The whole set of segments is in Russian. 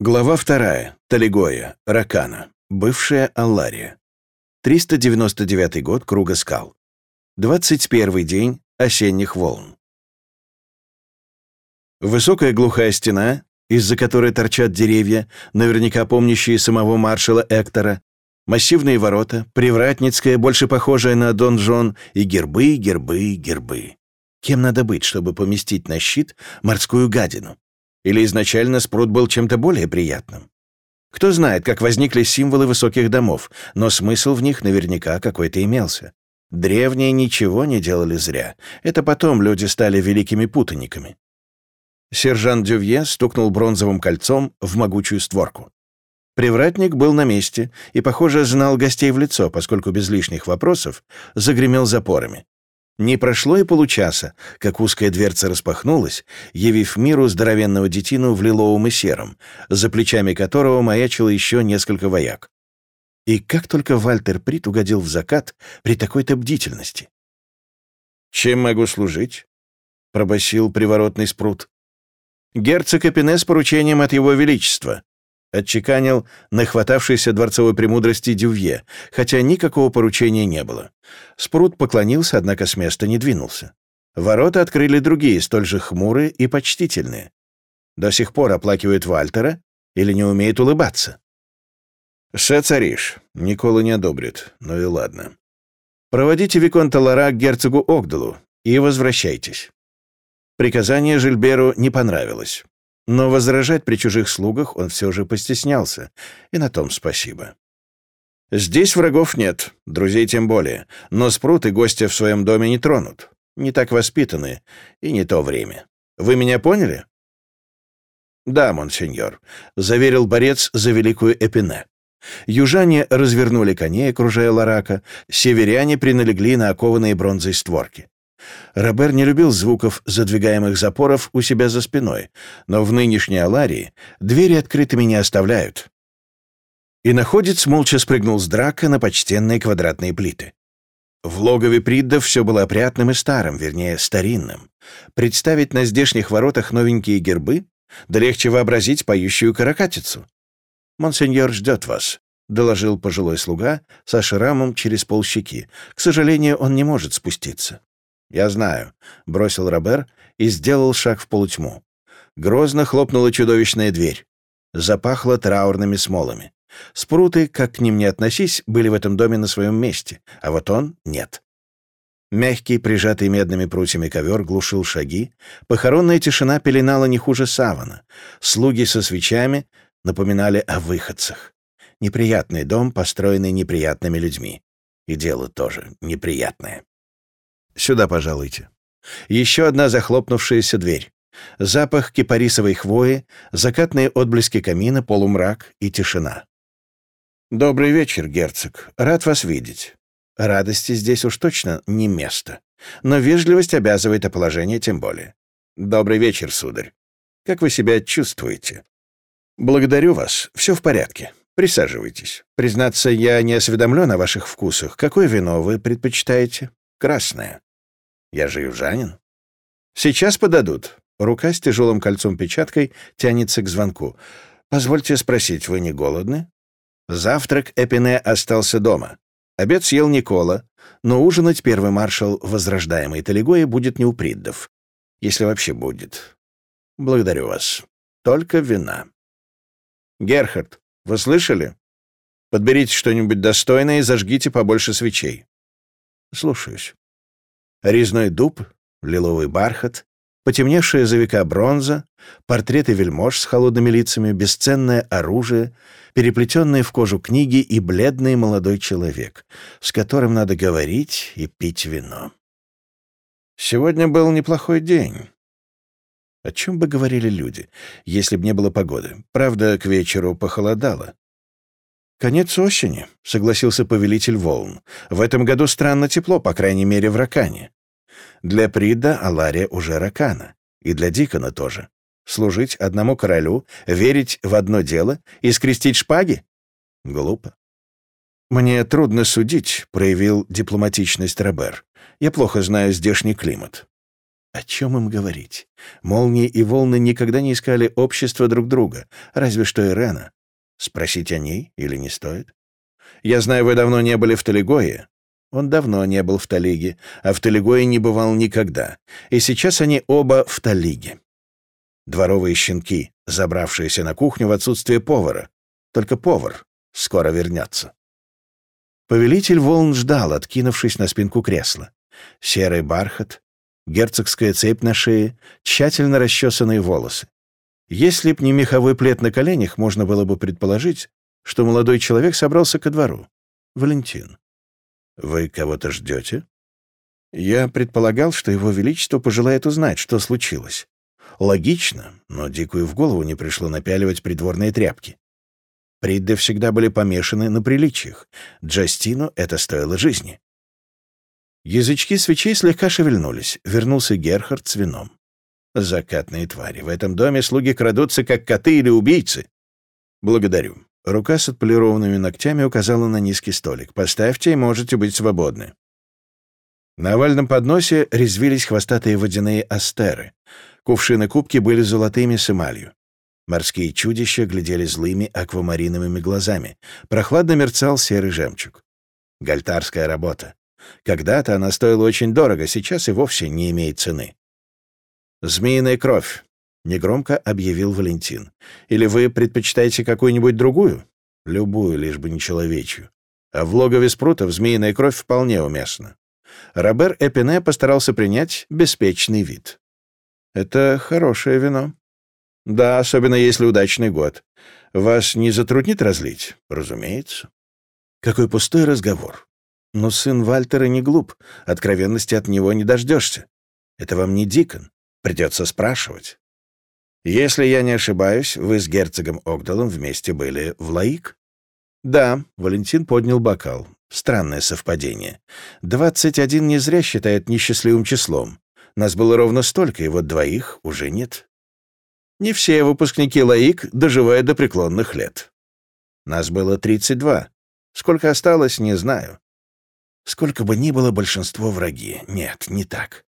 Глава вторая. Талигоя. Ракана. Бывшая Аллария. 399 год Круга скал. 21 день осенних волн. Высокая глухая стена, из-за которой торчат деревья, наверняка помнящие самого маршала Эктора, массивные ворота, привратницкая, больше похожая на донжон, и гербы, гербы, гербы. Кем надо быть, чтобы поместить на щит морскую гадину? Или изначально спрут был чем-то более приятным? Кто знает, как возникли символы высоких домов, но смысл в них наверняка какой-то имелся. Древние ничего не делали зря. Это потом люди стали великими путаниками. Сержант Дювье стукнул бронзовым кольцом в могучую створку. Привратник был на месте и, похоже, знал гостей в лицо, поскольку без лишних вопросов загремел запорами. Не прошло и получаса, как узкая дверца распахнулась, явив миру здоровенного детину в лиловом и сером, за плечами которого маячило еще несколько вояк. И как только Вальтер Прит угодил в закат при такой-то бдительности. «Чем могу служить?» — пробасил приворотный спрут. «Герцог Эпине с поручением от его величества», отчеканил нахватавшийся дворцовой премудрости Дювье, хотя никакого поручения не было. Спрут поклонился, однако с места не двинулся. Ворота открыли другие, столь же хмурые и почтительные. До сих пор оплакивают Вальтера или не умеет улыбаться. «Ше цариш», — Никола не одобрит, ну и ладно. «Проводите Виконта Лара к герцогу Огдалу и возвращайтесь». Приказание Жильберу не понравилось. Но возражать при чужих слугах он все же постеснялся, и на том спасибо. Здесь врагов нет, друзей тем более, но спрут и гостя в своем доме не тронут. Не так воспитаны, и не то время. Вы меня поняли? Да, монсеньор, — заверил борец за великую Эпине. Южане развернули коней, окружая Ларака, северяне приналегли на окованные бронзой створки. Робер не любил звуков задвигаемых запоров у себя за спиной, но в нынешней Аларии двери открытыми не оставляют. И находец молча спрыгнул с драка на почтенные квадратные плиты. В логове Приддов все было опрятным и старым, вернее, старинным. Представить на здешних воротах новенькие гербы, да легче вообразить поющую каракатицу. «Монсеньор ждет вас», — доложил пожилой слуга со шрамом через полщеки. «К сожалению, он не может спуститься». «Я знаю», — бросил Робер и сделал шаг в полутьму. Грозно хлопнула чудовищная дверь. Запахло траурными смолами. Спруты, как к ним ни относись, были в этом доме на своем месте, а вот он — нет. Мягкий, прижатый медными прутьями ковер глушил шаги, похоронная тишина пеленала не хуже савана. Слуги со свечами напоминали о выходцах. Неприятный дом, построенный неприятными людьми. И дело тоже неприятное. «Сюда, пожалуйте». Еще одна захлопнувшаяся дверь. Запах кипарисовой хвои, закатные отблески камина, полумрак и тишина. «Добрый вечер, герцог. Рад вас видеть. Радости здесь уж точно не место. Но вежливость обязывает, а положение тем более. Добрый вечер, сударь. Как вы себя чувствуете?» «Благодарю вас. Все в порядке. Присаживайтесь. Признаться, я не осведомлен о ваших вкусах. Какое вино вы предпочитаете?» «Красное. Я же южанин. Сейчас подадут. Рука с тяжелым кольцом-печаткой тянется к звонку. Позвольте спросить, вы не голодны? Завтрак Эпине остался дома. Обед съел Никола, но ужинать первый маршал возрождаемой Талигои будет не у Приддов. Если вообще будет. Благодарю вас. Только вина. Герхард, вы слышали? Подберите что-нибудь достойное и зажгите побольше свечей. Слушаюсь резной дуб, лиловый бархат, потемневшая за века бронза, портреты вельмож с холодными лицами, бесценное оружие, переплетенные в кожу книги и бледный молодой человек, с которым надо говорить и пить вино. Сегодня был неплохой день. О чем бы говорили люди, если б не было погоды? Правда, к вечеру похолодало. «Конец осени», — согласился повелитель волн. «В этом году странно тепло, по крайней мере, в Ракане. Для Прида Алария уже Ракана. И для Дикона тоже. Служить одному королю, верить в одно дело и скрестить шпаги? Глупо. «Мне трудно судить», — проявил дипломатичность Робер. «Я плохо знаю здешний климат». О чем им говорить? Молнии и волны никогда не искали общества друг друга, разве что Ирена. Спросить о ней или не стоит? Я знаю, вы давно не были в Талигое. Он давно не был в Талиге, а в Талигое не бывал никогда. И сейчас они оба в Талиге. Дворовые щенки, забравшиеся на кухню в отсутствие повара. Только повар скоро вернется. Повелитель волн ждал, откинувшись на спинку кресла. Серый бархат, герцогская цепь на шее, тщательно расчесанные волосы. Если б не меховой плед на коленях, можно было бы предположить, что молодой человек собрался ко двору. Валентин. «Вы кого-то ждете?» Я предполагал, что его величество пожелает узнать, что случилось. Логично, но Дикую в голову не пришло напяливать придворные тряпки. Придды всегда были помешаны на приличиях. Джастину это стоило жизни. Язычки свечей слегка шевельнулись. Вернулся Герхард с вином. Закатные твари. В этом доме слуги крадутся, как коты или убийцы. Благодарю. Рука с отполированными ногтями указала на низкий столик. Поставьте, и можете быть свободны. На овальном подносе резвились хвостатые водяные астеры. Кувшины кубки были золотыми с эмалью. Морские чудища глядели злыми аквамариновыми глазами. Прохладно мерцал серый жемчуг. Гальтарская работа. Когда-то она стоила очень дорого, сейчас и вовсе не имеет цены. «Змеиная кровь», — негромко объявил Валентин. «Или вы предпочитаете какую-нибудь другую?» «Любую, лишь бы не человечью. А в логове спрутов змеиная кровь вполне уместна». Робер Эпине постарался принять беспечный вид. «Это хорошее вино», да, особенно если удачный год. Вас не затруднит разлить? Разумеется. Какой пустой разговор. Но сын Вальтера не глуп, откровенности от него не дождешься. Это вам не Дикон, придется спрашивать. Если я не ошибаюсь, вы с герцогом Огдалом вместе были в Лаик? Да, Валентин поднял бокал. Странное совпадение. Двадцать один не зря считает несчастливым числом. Нас было ровно столько, и вот двоих уже нет. Не все выпускники ЛАИК доживают до преклонных лет. Нас было 32. Сколько осталось, не знаю. Сколько бы ни было, большинство враги. Нет, не так.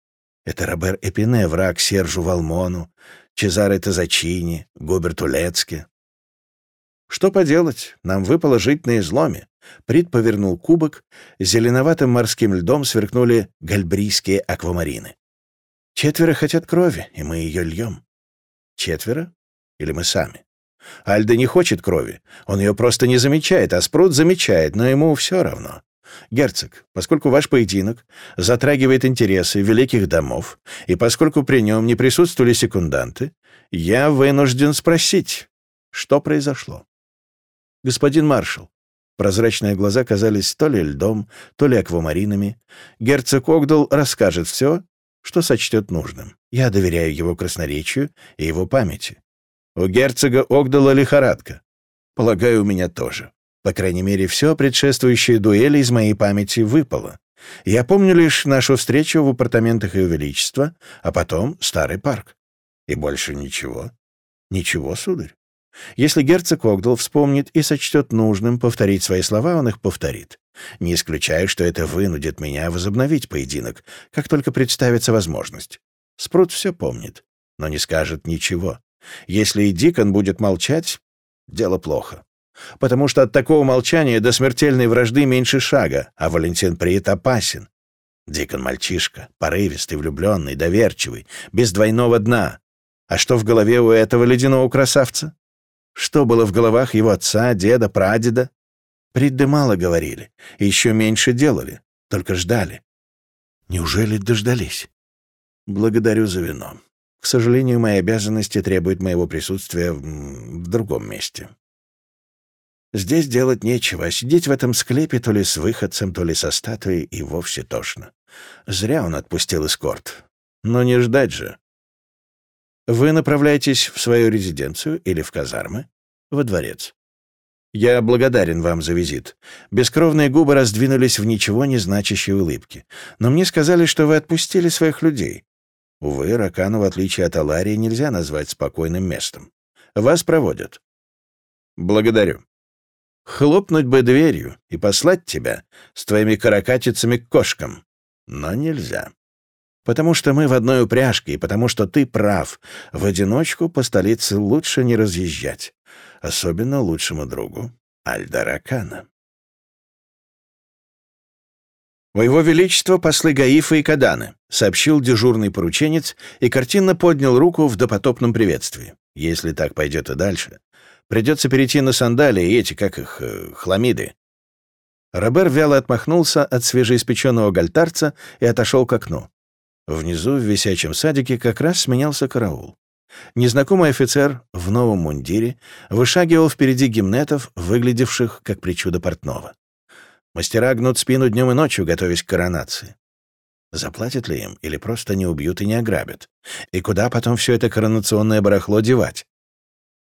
Это Робер Эпине, враг Сержу Валмону, Чезаре Тазачини, Губерту Лецке. Что поделать, нам выпало жить на изломе. Прид повернул кубок, зеленоватым морским льдом сверкнули гальбрийские аквамарины. Четверо хотят крови, и мы ее льем. Четверо? Или мы сами? Альда не хочет крови. Он ее просто не замечает, а Спрут замечает, но ему все равно. Герцог, поскольку ваш поединок затрагивает интересы великих домов, и поскольку при нем не присутствовали секунданты, я вынужден спросить, что произошло. Господин маршал, прозрачные глаза казались то ли льдом, то ли аквамаринами, герцог Огдал расскажет все, что сочтет нужным. Я доверяю его красноречию и его памяти. У герцога Огдала лихорадка. Полагаю, у меня тоже. По крайней мере, все предшествующие дуэли из моей памяти выпало. Я помню лишь нашу встречу в апартаментах Ее Величества, а потом старый парк. И больше ничего. Ничего, сударь. Если герцог Огдал вспомнит и сочтет нужным повторить свои слова, он их повторит. Не исключаю, что это вынудит меня возобновить поединок, как только представится возможность. Спрут все помнит, но не скажет ничего. Если и Дикон будет молчать, дело плохо. Потому что от такого молчания до смертельной вражды меньше шага, а Валентин Приит опасен. Дикон мальчишка, порывистый, влюбленный, доверчивый, без двойного дна. А что в голове у этого ледяного красавца? Что было в головах его отца, деда, прадеда? Придды мало говорили, еще меньше делали, только ждали. Неужели дождались? Благодарю за вино. К сожалению, мои обязанности требуют моего присутствия в, в другом месте. Здесь делать нечего, а сидеть в этом склепе то ли с выходцем, то ли со статуей и вовсе тошно. Зря он отпустил эскорт. Но не ждать же. Вы направляетесь в свою резиденцию или в казармы? Во дворец. Я благодарен вам за визит. Бескровные губы раздвинулись в ничего не значащей улыбке. Но мне сказали, что вы отпустили своих людей. Увы, Ракану, в отличие от Аларии, нельзя назвать спокойным местом. Вас проводят. Благодарю. Хлопнуть бы дверью и послать тебя с твоими каракатицами к кошкам. Но нельзя. Потому что мы в одной упряжке, и потому что ты прав. В одиночку по столице лучше не разъезжать. Особенно лучшему другу Альдаракана. «У его величества послы Гаифа и Каданы», — сообщил дежурный порученец и картинно поднял руку в допотопном приветствии. «Если так пойдет и дальше, придется перейти на сандалии эти, как их, э, хламиды». Робер вяло отмахнулся от свежеиспеченного гальтарца и отошел к окну. Внизу, в висячем садике, как раз сменялся караул. Незнакомый офицер в новом мундире вышагивал впереди гимнетов, выглядевших как причуда портного. Мастера гнут спину днем и ночью, готовясь к коронации. Заплатят ли им или просто не убьют и не ограбят? И куда потом все это коронационное барахло девать?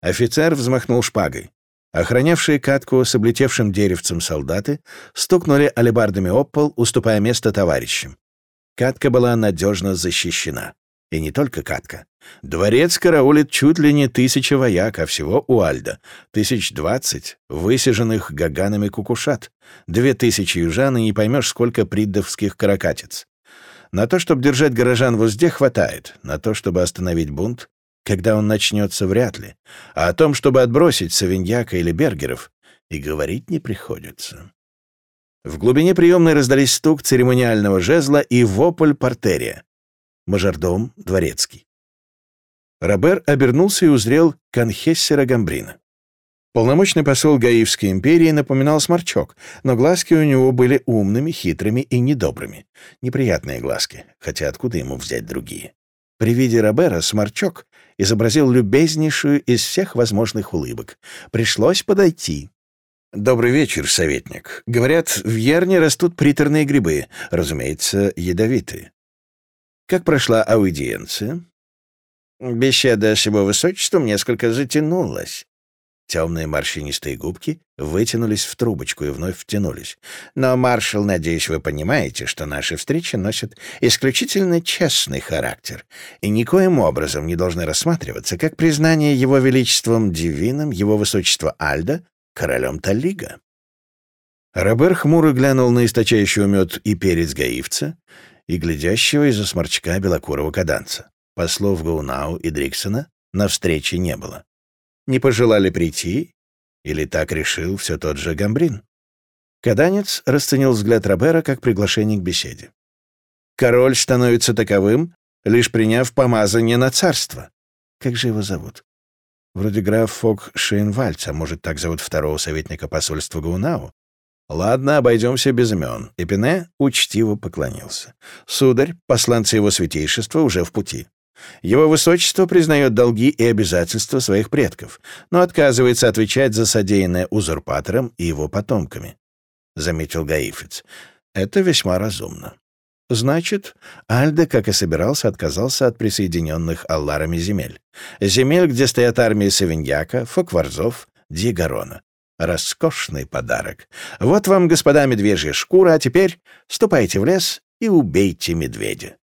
Офицер взмахнул шпагой. Охранявшие катку с облетевшим деревцем солдаты стукнули алебардами об пол, уступая место товарищам. Катка была надежно защищена. И не только катка. Дворец караулит чуть ли не тысяча вояк, а всего у Альда тысяч двадцать, высиженных гаганами кукушат, две тысячи южан и не поймешь, сколько приддовских каракатиц. На то, чтобы держать горожан в узде, хватает. На то, чтобы остановить бунт, когда он начнется, вряд ли. А о том, чтобы отбросить Савиньяка или Бергеров, и говорить не приходится. В глубине приемной раздались стук церемониального жезла и вопль портерия. Мажордом дворецкий. Робер обернулся и узрел Канхессера Гамбрина. Полномочный посол Гаивской империи напоминал сморчок, но глазки у него были умными, хитрыми и недобрыми. Неприятные глазки, хотя откуда ему взять другие? При виде Робера сморчок изобразил любезнейшую из всех возможных улыбок. Пришлось подойти. «Добрый вечер, советник. Говорят, в Ярне растут приторные грибы, разумеется, ядовитые. Как прошла аудиенция?» Беседа с его высочеством несколько затянулась. Темные морщинистые губки вытянулись в трубочку и вновь втянулись. «Но, маршал, надеюсь, вы понимаете, что наши встречи носят исключительно честный характер и никоим образом не должны рассматриваться как признание его величеством Дивином, его высочества Альда, королем Таллига». Робер хмуро глянул на источающий мед и перец гаивца и глядящего из-за сморчка белокурого каданца. Послов Гаунау и Дриксона на встрече не было. Не пожелали прийти? Или так решил все тот же Гамбрин? Каданец расценил взгляд Робера как приглашение к беседе. Король становится таковым, лишь приняв помазание на царство. Как же его зовут? Вроде граф Фок Шейнвальц, а может, так зовут второго советника посольства Гаунау? Ладно, обойдемся без имен. Эпине учтиво поклонился. Сударь, посланцы его святейшества уже в пути. Его высочество признает долги и обязательства своих предков, но отказывается отвечать за содеянное узурпатором и его потомками», — заметил Гаифец. «Это весьма разумно». Значит, Альда, как и собирался, отказался от присоединенных Алларами земель. Земель, где стоят армии Савиньяка, Фокварзов, Дигарона. Роскошный подарок. Вот вам, господа, медвежья шкура, а теперь ступайте в лес и убейте медведя.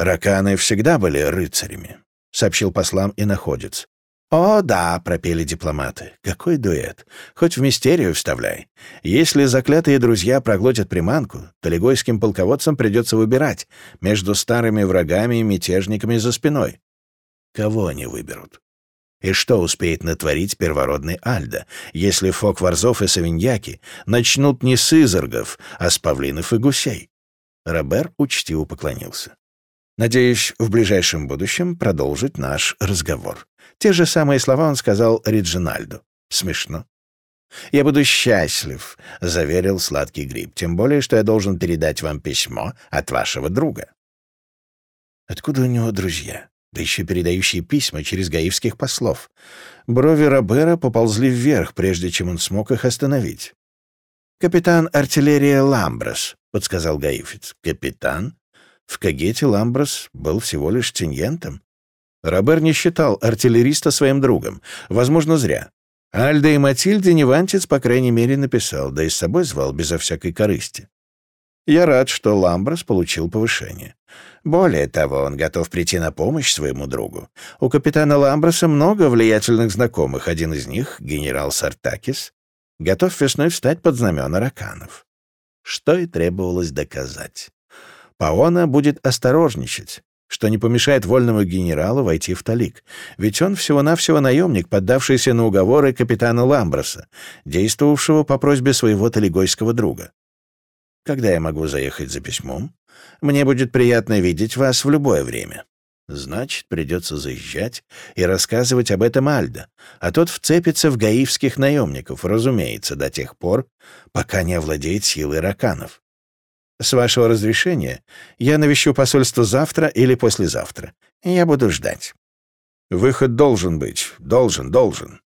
«Раканы всегда были рыцарями», — сообщил послам и находец. «О, да», — пропели дипломаты. «Какой дуэт! Хоть в мистерию вставляй. Если заклятые друзья проглотят приманку, то легойским полководцам придется выбирать между старыми врагами и мятежниками за спиной. Кого они выберут? И что успеет натворить первородный Альда, если фок Варзов и Савиньяки начнут не с изоргов, а с павлинов и гусей?» Робер учтиво поклонился. Надеюсь, в ближайшем будущем продолжить наш разговор. Те же самые слова он сказал Риджинальду. Смешно. «Я буду счастлив», — заверил сладкий гриб, «тем более, что я должен передать вам письмо от вашего друга». Откуда у него друзья? Да еще передающие письма через гаивских послов. Брови Робера поползли вверх, прежде чем он смог их остановить. «Капитан артиллерии Ламброс», — подсказал гаифец. «Капитан? В Кагете Ламброс был всего лишь теньентом. Робер не считал артиллериста своим другом. Возможно, зря. Альда и Матильде Невантец, по крайней мере, написал, да и с собой звал безо всякой корысти. Я рад, что Ламброс получил повышение. Более того, он готов прийти на помощь своему другу. У капитана Ламброса много влиятельных знакомых. Один из них, генерал Сартакис, готов весной встать под знамена раканов. Что и требовалось доказать. Паона будет осторожничать, что не помешает вольному генералу войти в Талик, ведь он всего-навсего наемник, поддавшийся на уговоры капитана Ламброса, действовавшего по просьбе своего талигойского друга. Когда я могу заехать за письмом? Мне будет приятно видеть вас в любое время. Значит, придется заезжать и рассказывать об этом Альдо, а тот вцепится в гаивских наемников, разумеется, до тех пор, пока не овладеет силой раканов. С вашего разрешения я навещу посольство завтра или послезавтра. Я буду ждать. Выход должен быть. Должен, должен.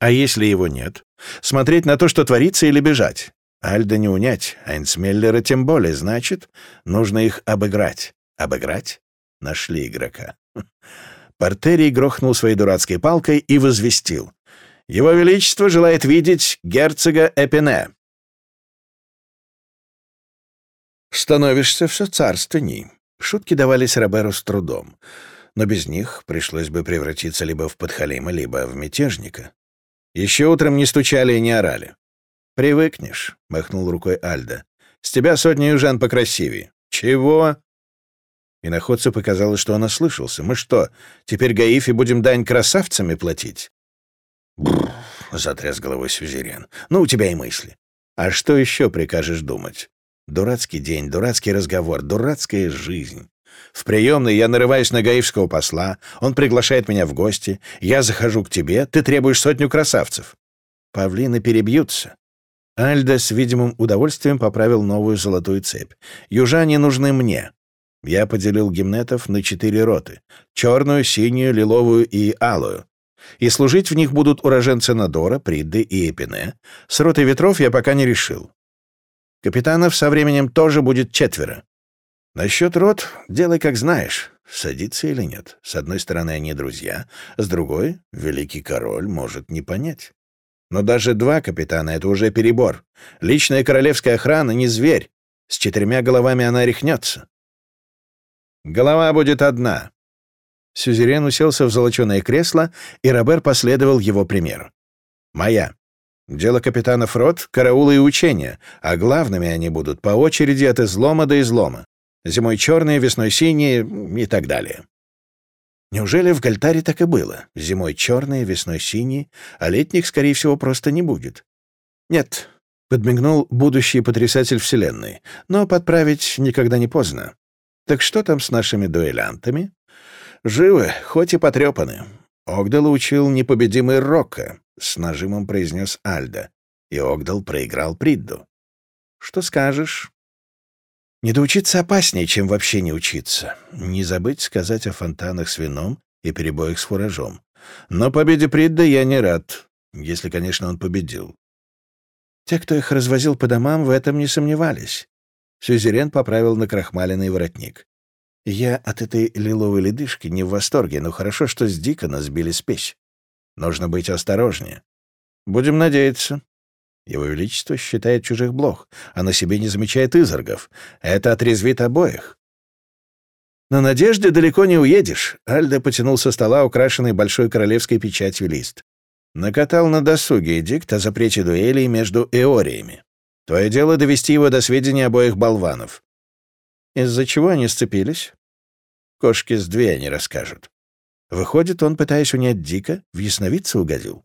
А если его нет? Смотреть на то, что творится, или бежать? Альда не унять, а Эйнсмеллера тем более, значит, нужно их обыграть. Обыграть? Нашли игрока. Портерий грохнул своей дурацкой палкой и возвестил. «Его Величество желает видеть герцога Эпине». «Становишься все царственней». Шутки давались Роберу с трудом, но без них пришлось бы превратиться либо в подхалима, либо в мятежника. Еще утром не стучали и не орали. «Привыкнешь», — махнул рукой Альда. «С тебя сотни южан покрасивее». «Чего?» И находцу показалось, что он ослышался. «Мы что, теперь Гаифе будем дань красавцами платить?» «Бррр», — затряс головой Сюзерен. «Ну, у тебя и мысли. А что еще прикажешь думать? Дурацкий день, дурацкий разговор, дурацкая жизнь. В приемной я нарываюсь на гаивского посла, он приглашает меня в гости, я захожу к тебе, ты требуешь сотню красавцев. Павлины перебьются. Альда с видимым удовольствием поправил новую золотую цепь. «Южане нужны мне. Я поделил гимнетов на четыре роты — черную, синюю, лиловую и алую. И служить в них будут уроженцы Надора, Придды и Эпине. С роты ветров я пока не решил. Капитанов со временем тоже будет четверо. Насчет рот делай как знаешь, садиться или нет. С одной стороны, они друзья, с другой — великий король может не понять. Но даже два капитана — это уже перебор. Личная королевская охрана — не зверь. С четырьмя головами она рехнется. Голова будет одна». Сюзерен уселся в золоченое кресло, и Робер последовал его примеру. «Моя. Дело капитана Фрот — караулы и учения, а главными они будут по очереди от излома до излома. Зимой черные, весной синие и так далее». Неужели в Гальтаре так и было? Зимой черные, весной синие, а летних, скорее всего, просто не будет. Нет, — подмигнул будущий потрясатель Вселенной, но подправить никогда не поздно. Так что там с нашими дуэлянтами? Живы, хоть и потрепаны. Огдал учил непобедимый Рокко, с нажимом произнес Альда, и Огдал проиграл Придду. Что скажешь? Не доучиться опаснее, чем вообще не учиться. Не забыть сказать о фонтанах с вином и перебоях с фуражом. Но победе Придда я не рад, если, конечно, он победил. Те, кто их развозил по домам, в этом не сомневались. Сюзерен поправил накрахмаленный воротник. «Я от этой лиловой ледышки не в восторге, но хорошо, что с Дикона сбили спесь. Нужно быть осторожнее. Будем надеяться. Его Величество считает чужих блох, а на себе не замечает изоргов. Это отрезвит обоих. На надежде далеко не уедешь. Альда потянул со стола украшенный большой королевской печатью лист. Накатал на досуге эдикт о запрете дуэлей между эориями. Твое дело довести его до сведения обоих болванов. Из-за чего они сцепились? Кошки с две они расскажут. Выходит, он, пытаясь унять Дика, в ясновидца угодил.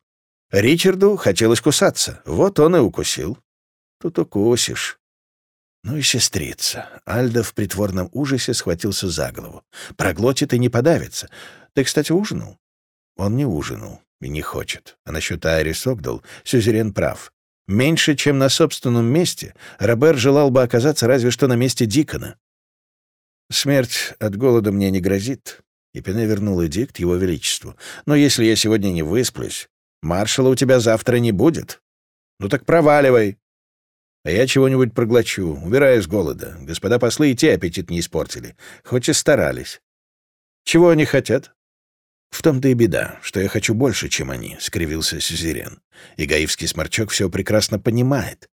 Ричарду хотелось кусаться, вот он и укусил. Тут укусишь. Ну и сестрица. Альда в притворном ужасе схватился за голову. Проглотит и не подавится. Ты, кстати, ужинал? Он не ужинал и не хочет. А насчет Айрис Огдал Сюзерен прав. Меньше, чем на собственном месте, Робер желал бы оказаться разве что на месте Дикона. «Смерть от голода мне не грозит», — и Пене вернул эдикт его величеству. «Но если я сегодня не высплюсь, маршала у тебя завтра не будет. Ну так проваливай. А я чего-нибудь проглочу, убираю с голода. Господа послы и те аппетит не испортили, хоть и старались. Чего они хотят? «В том-то и беда, что я хочу больше, чем они», — скривился Сюзерен. И гаивский сморчок все прекрасно понимает.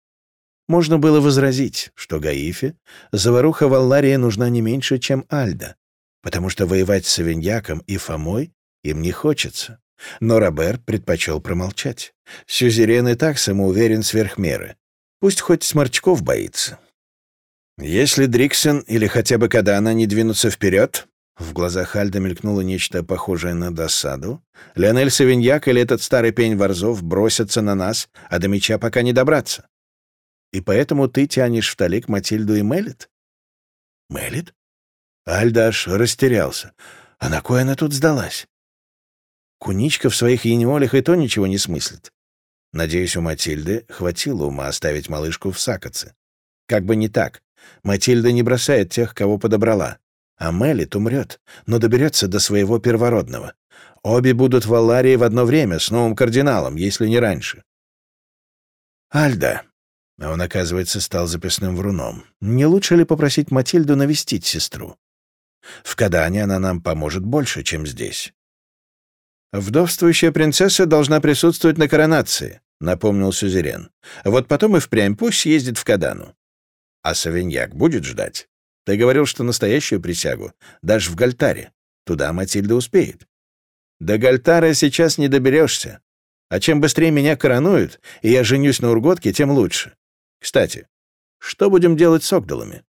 Можно было возразить, что Гаифе заваруха Валлария нужна не меньше, чем Альда, потому что воевать с Савиньяком и Фомой им не хочется. Но Робер предпочел промолчать. Сюзерен и так самоуверен сверх меры. Пусть хоть сморчков боится. Если Дриксон или хотя бы Кадана не двинутся вперед, в глазах Альда мелькнуло нечто похожее на досаду. Леонель Савиньяк или этот старый пень Ворзов бросятся на нас, а до меча пока не добраться. И поэтому ты тянешь в талик Матильду и Мелит? Мелит? Альда аж растерялся. А на кой она тут сдалась? Куничка в своих янемолях и то ничего не смыслит. Надеюсь, у Матильды хватило ума оставить малышку в Сакоце. Как бы не так. Матильда не бросает тех, кого подобрала. А Мелит умрет, но доберется до своего первородного. Обе будут в Алларии в одно время с новым кардиналом, если не раньше. Альда. А он, оказывается, стал записным вруном. Не лучше ли попросить Матильду навестить сестру? В Кадане она нам поможет больше, чем здесь. «Вдовствующая принцесса должна присутствовать на коронации», — напомнил Сюзерен. «Вот потом и впрямь пусть съездит в Кадану. А Савиньяк будет ждать? Ты говорил, что настоящую присягу дашь в Гальтаре. Туда Матильда успеет. До Гальтара сейчас не доберешься. А чем быстрее меня коронуют, и я женюсь на Урготке, тем лучше. Кстати, что будем делать с Огдалами?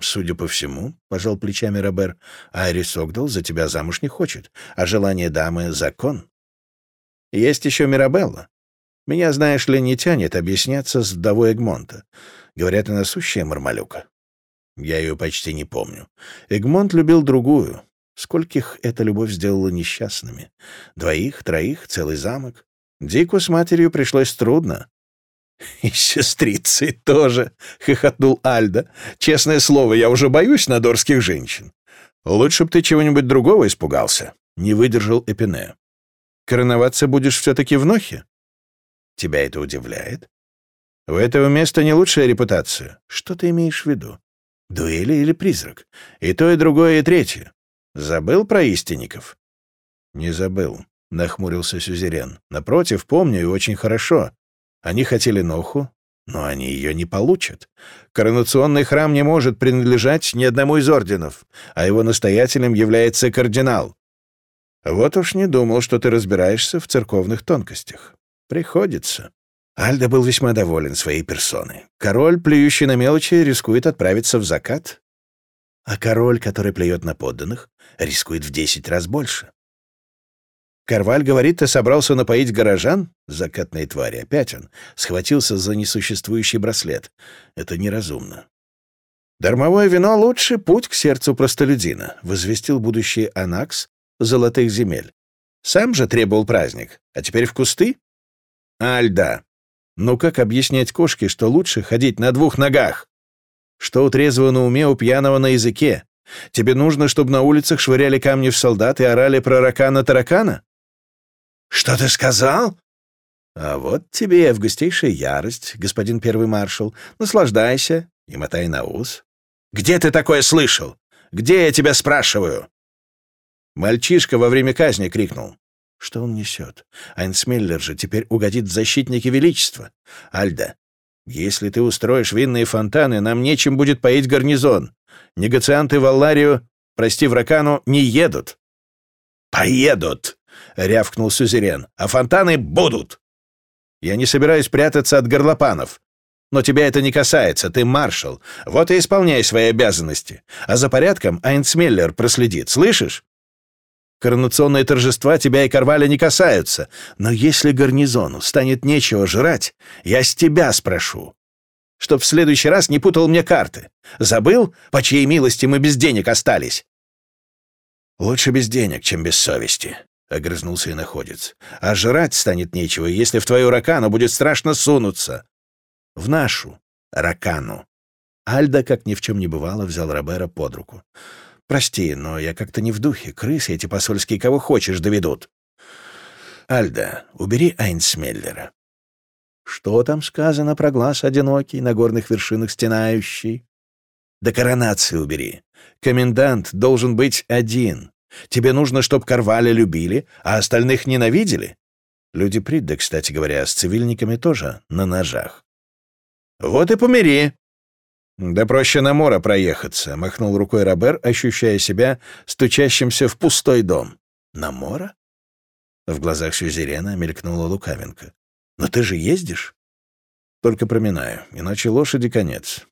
«Судя по всему», — пожал плечами Робер, — «Айрис Огдал за тебя замуж не хочет, а желание дамы — закон. Есть еще Мирабелла. Меня, знаешь ли, не тянет объясняться с вдовой Эгмонта. Говорят, она сущая мармалюка. Я ее почти не помню. Эгмонт любил другую. Скольких эта любовь сделала несчастными? Двоих, троих, целый замок. Дику с матерью пришлось трудно. «И сестрицей тоже», — хохотнул Альда. «Честное слово, я уже боюсь надорских женщин. Лучше б ты чего-нибудь другого испугался», — не выдержал Эпине. «Короноваться будешь все-таки в Нохе?» «Тебя это удивляет?» У этого места не лучшая репутация. Что ты имеешь в виду? Дуэли или призрак? И то, и другое, и третье. Забыл про истинников? Не забыл, — нахмурился Сюзерен. Напротив, помню и очень хорошо. Они хотели Ноху, но они ее не получат. Коронационный храм не может принадлежать ни одному из орденов, а его настоятелем является кардинал. Вот уж не думал, что ты разбираешься в церковных тонкостях. Приходится. Альда был весьма доволен своей персоной. Король, плюющий на мелочи, рискует отправиться в закат, а король, который плюет на подданных, рискует в десять раз больше. Карваль говорит, ты собрался напоить горожан? Закатные твари. Опять он. Схватился за несуществующий браслет. Это неразумно. «Дармовое вино — лучший путь к сердцу простолюдина», — возвестил будущий Анакс золотых земель. «Сам же требовал праздник, а теперь в кусты?» «Альда, но как объяснять кошке, что лучше ходить на двух ногах? Что у трезвого на уме, у пьяного на языке? Тебе нужно, чтобы на улицах швыряли камни в солдат и орали про ракана-таракана? Что ты сказал? А вот тебе и августейшая ярость, господин первый маршал. Наслаждайся и мотай на ус. Где ты такое слышал? Где я тебя спрашиваю? Мальчишка во время казни крикнул. Что он несет? Айнсмеллер же теперь угодит в защитники Величества. Альда, если ты устроишь винные фонтаны, нам нечем будет поить гарнизон. Негацианты в Алларию, прости Вракану, не едут. «Поедут!» — рявкнул Сюзерен. «А фонтаны будут!» «Я не собираюсь прятаться от горлопанов. Но тебя это не касается, ты маршал. Вот и исполняй свои обязанности. А за порядком Айнсмеллер проследит, слышишь?» Коронационные торжества тебя и Карваля не касаются. Но если гарнизону станет нечего жрать, я с тебя спрошу. Чтоб в следующий раз не путал мне карты. Забыл, по чьей милости мы без денег остались?» «Лучше без денег, чем без совести», — огрызнулся иноходец. «А жрать станет нечего, если в твою ракану будет страшно сунуться». «В нашу ракану». Альда, как ни в чем не бывало, взял Робера под руку. Прости, но я как-то не в духе. Крысы эти посольские кого хочешь доведут. Альда, убери Айнсмеллера. Что там сказано про глаз одинокий, на горных вершинах стенающий? До коронации убери. Комендант должен быть один. Тебе нужно, чтоб Карваля любили, а остальных ненавидели? Люди Придда, кстати говоря, с цивильниками тоже на ножах. Вот и помири. «Да проще на море проехаться», — махнул рукой Робер, ощущая себя стучащимся в пустой дом. «На море?» В глазах Сюзерена мелькнула лукавинка. «Но ты же ездишь?» «Только проминаю, иначе лошади конец.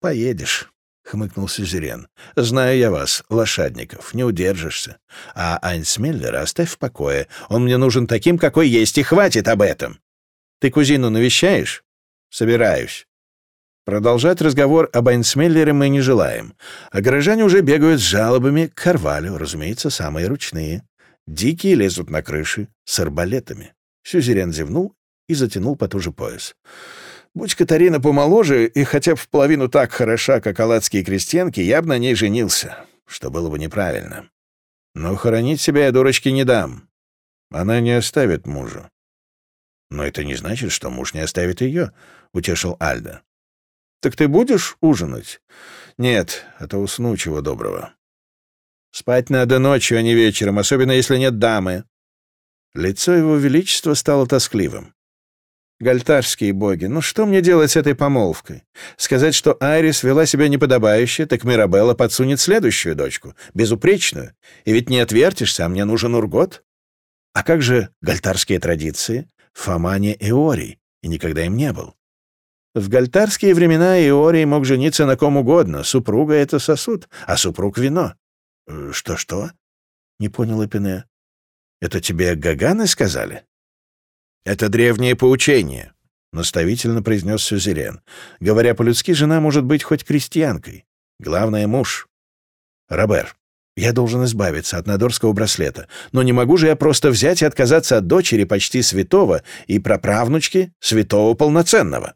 Поедешь, — хмыкнул Сюзерен. Знаю я вас, лошадников, не удержишься. А Айнсмеллера оставь в покое. Он мне нужен таким, какой есть, и хватит об этом. Ты кузину навещаешь? Собираюсь. Продолжать разговор об Айнсмеллере мы не желаем. А горожане уже бегают с жалобами к Карвалю, разумеется, самые ручные. Дикие лезут на крыши с арбалетами. Сюзерен зевнул и затянул потуже пояс. Будь Катарина помоложе и хотя бы в половину так хороша, как аладские крестьянки, я бы на ней женился, что было бы неправильно. Но хоронить себя я дурочки не дам. Она не оставит мужа. Но это не значит, что муж не оставит ее, — утешил Альда. Так ты будешь ужинать? Нет, а то усну чего доброго. Спать надо ночью, а не вечером, особенно если нет дамы. Лицо его величества стало тоскливым. Гальтарские боги, ну что мне делать с этой помолвкой? Сказать, что Айрис вела себя неподобающе, так Мирабелла подсунет следующую дочку, безупречную. И ведь не отвертишься, а мне нужен Ургот. А как же гальтарские традиции? Фома не и никогда им не был. В гальтарские времена Иорий мог жениться на ком угодно. Супруга — это сосуд, а супруг — вино. «Э, «Что-что?» — не понял Эпине. «Это тебе Гаганы сказали?» «Это древнее поучение», — наставительно произнес Сюзерен. «Говоря по-людски, жена может быть хоть крестьянкой. Главное — муж. Робер, я должен избавиться от надорского браслета, но не могу же я просто взять и отказаться от дочери почти святого и праправнучки святого полноценного».